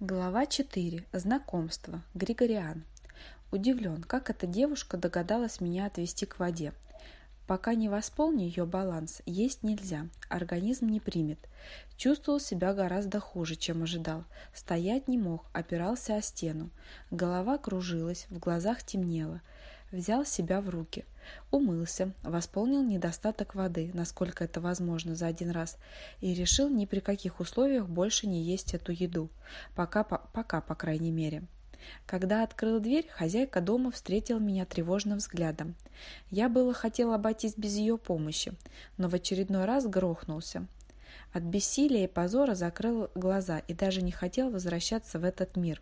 Глава 4. Знакомство. Григориан. Удивлен, как эта девушка догадалась меня отвести к воде. Пока не восполню ее баланс, есть нельзя, организм не примет. Чувствовал себя гораздо хуже, чем ожидал. Стоять не мог, опирался о стену. Голова кружилась, в глазах темнело взял себя в руки, умылся, восполнил недостаток воды, насколько это возможно за один раз, и решил ни при каких условиях больше не есть эту еду, пока, по, пока по крайней мере. Когда открыл дверь, хозяйка дома встретила меня тревожным взглядом. Я было хотел обойтись без ее помощи, но в очередной раз грохнулся. От бессилия и позора закрыл глаза и даже не хотел возвращаться в этот мир.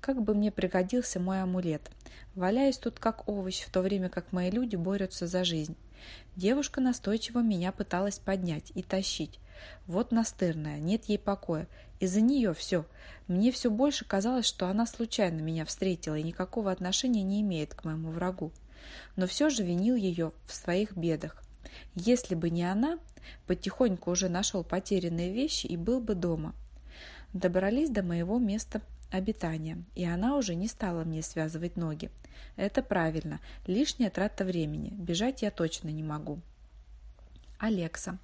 Как бы мне пригодился мой амулет. Валяюсь тут как овощ, в то время как мои люди борются за жизнь. Девушка настойчиво меня пыталась поднять и тащить. Вот настырная, нет ей покоя. Из-за нее все. Мне все больше казалось, что она случайно меня встретила и никакого отношения не имеет к моему врагу. Но все же винил ее в своих бедах. Если бы не она, потихоньку уже нашел потерянные вещи и был бы дома. Добрались до моего места обитания, и она уже не стала мне связывать ноги. Это правильно, лишняя трата времени, бежать я точно не могу. Алекса.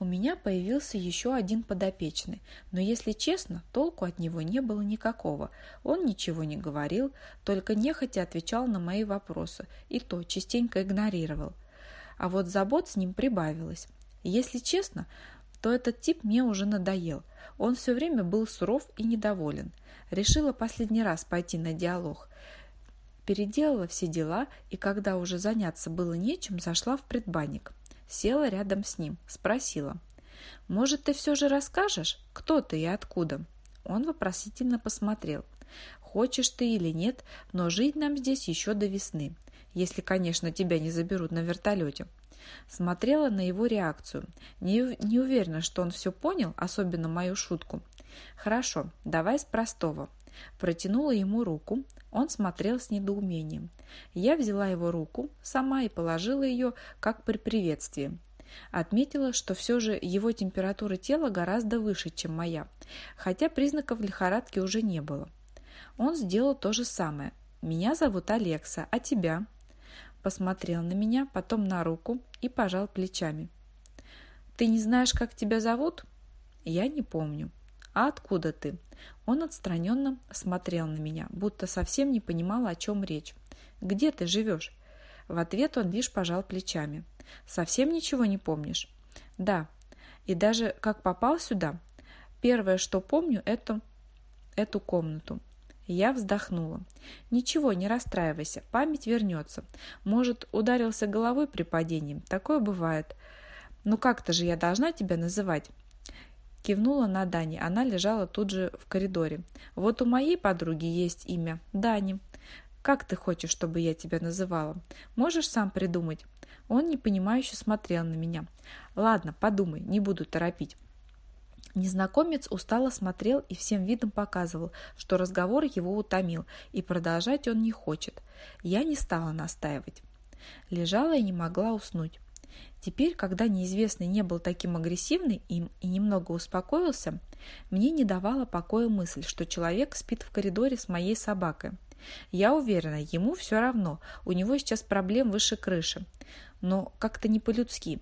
У меня появился еще один подопечный, но, если честно, толку от него не было никакого. Он ничего не говорил, только нехотя отвечал на мои вопросы, и то частенько игнорировал. А вот забот с ним прибавилось. Если честно, то этот тип мне уже надоел. Он все время был суров и недоволен. Решила последний раз пойти на диалог. Переделала все дела, и когда уже заняться было нечем, зашла в предбанник. Села рядом с ним, спросила. «Может, ты все же расскажешь, кто ты и откуда?» Он вопросительно посмотрел. «Хочешь ты или нет, но жить нам здесь еще до весны, если, конечно, тебя не заберут на вертолете». Смотрела на его реакцию. Не, не уверена, что он все понял, особенно мою шутку. «Хорошо, давай с простого». Протянула ему руку. Он смотрел с недоумением. Я взяла его руку сама и положила ее, как при приветствии. Отметила, что все же его температура тела гораздо выше, чем моя, хотя признаков лихорадки уже не было. Он сделал то же самое. «Меня зовут Алекса, а тебя?» Посмотрел на меня, потом на руку и пожал плечами. «Ты не знаешь, как тебя зовут?» «Я не помню». «А откуда ты?» Он отстраненно смотрел на меня, будто совсем не понимал, о чем речь. «Где ты живешь?» В ответ он лишь пожал плечами. «Совсем ничего не помнишь?» «Да. И даже как попал сюда? Первое, что помню, это эту комнату. Я вздохнула. «Ничего, не расстраивайся, память вернется. Может, ударился головой при падении? Такое бывает. Ну как-то же я должна тебя называть?» Кивнула на Дани, она лежала тут же в коридоре. «Вот у моей подруги есть имя – Дани. Как ты хочешь, чтобы я тебя называла? Можешь сам придумать?» Он непонимающе смотрел на меня. «Ладно, подумай, не буду торопить». Незнакомец устало смотрел и всем видом показывал, что разговор его утомил, и продолжать он не хочет. Я не стала настаивать. Лежала и не могла уснуть. Теперь, когда неизвестный не был таким агрессивным и, немного успокоился, мне не давала покоя мысль, что человек спит в коридоре с моей собакой. Я уверена, ему все равно, у него сейчас проблем выше крыши. Но как-то не по-людски.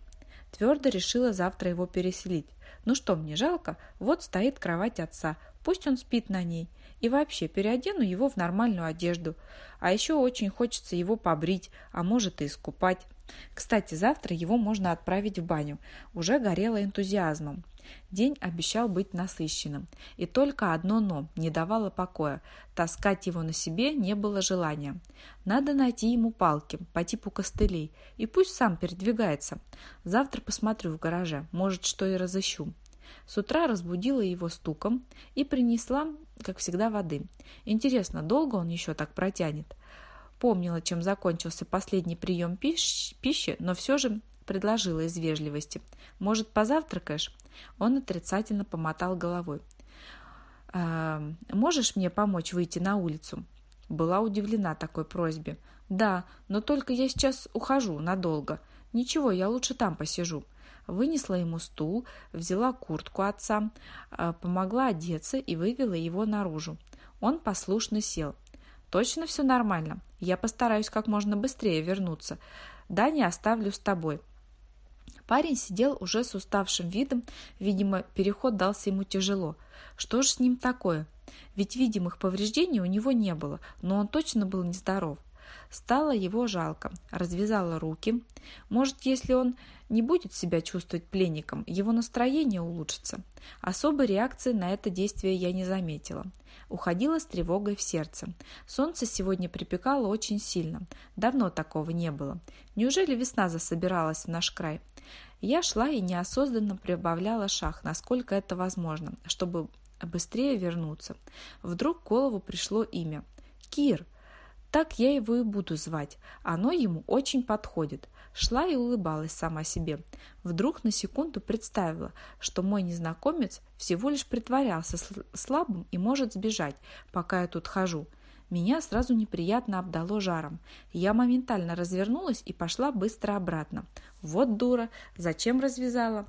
Твердо решила завтра его переселить. Ну что мне жалко? Вот стоит кровать отца. Пусть он спит на ней. И вообще, переодену его в нормальную одежду. А еще очень хочется его побрить, а может и искупать. Кстати, завтра его можно отправить в баню. Уже горело энтузиазмом. День обещал быть насыщенным. И только одно «но» не давало покоя. Таскать его на себе не было желания. Надо найти ему палки по типу костылей. И пусть сам передвигается. Завтра посмотрю в гараже. Может, что и разыщу. С утра разбудила его стуком и принесла, как всегда, воды. Интересно, долго он еще так протянет? Помнила, чем закончился последний прием пищи, но все же предложила из вежливости. «Может, позавтракаешь?» Он отрицательно помотал головой. «А, «Можешь мне помочь выйти на улицу?» Была удивлена такой просьбе. «Да, но только я сейчас ухожу надолго. Ничего, я лучше там посижу». Вынесла ему стул, взяла куртку отца, э, помогла одеться и вывела его наружу. Он послушно сел. «Точно все нормально? Я постараюсь как можно быстрее вернуться. Дани оставлю с тобой». Парень сидел уже с уставшим видом, видимо, переход дался ему тяжело. Что же с ним такое? Ведь видимых повреждений у него не было, но он точно был нездоров. Стало его жалко, развязала руки. Может, если он не будет себя чувствовать пленником, его настроение улучшится. Особой реакции на это действие я не заметила. Уходила с тревогой в сердце. Солнце сегодня припекало очень сильно. Давно такого не было. Неужели весна засобиралась в наш край? Я шла и неосознанно прибавляла шаг, насколько это возможно, чтобы быстрее вернуться. Вдруг в голову пришло имя. Кир. Так я его и буду звать. Оно ему очень подходит. Шла и улыбалась сама себе. Вдруг на секунду представила, что мой незнакомец всего лишь притворялся слабым и может сбежать, пока я тут хожу. Меня сразу неприятно обдало жаром. Я моментально развернулась и пошла быстро обратно. Вот дура, зачем развязала?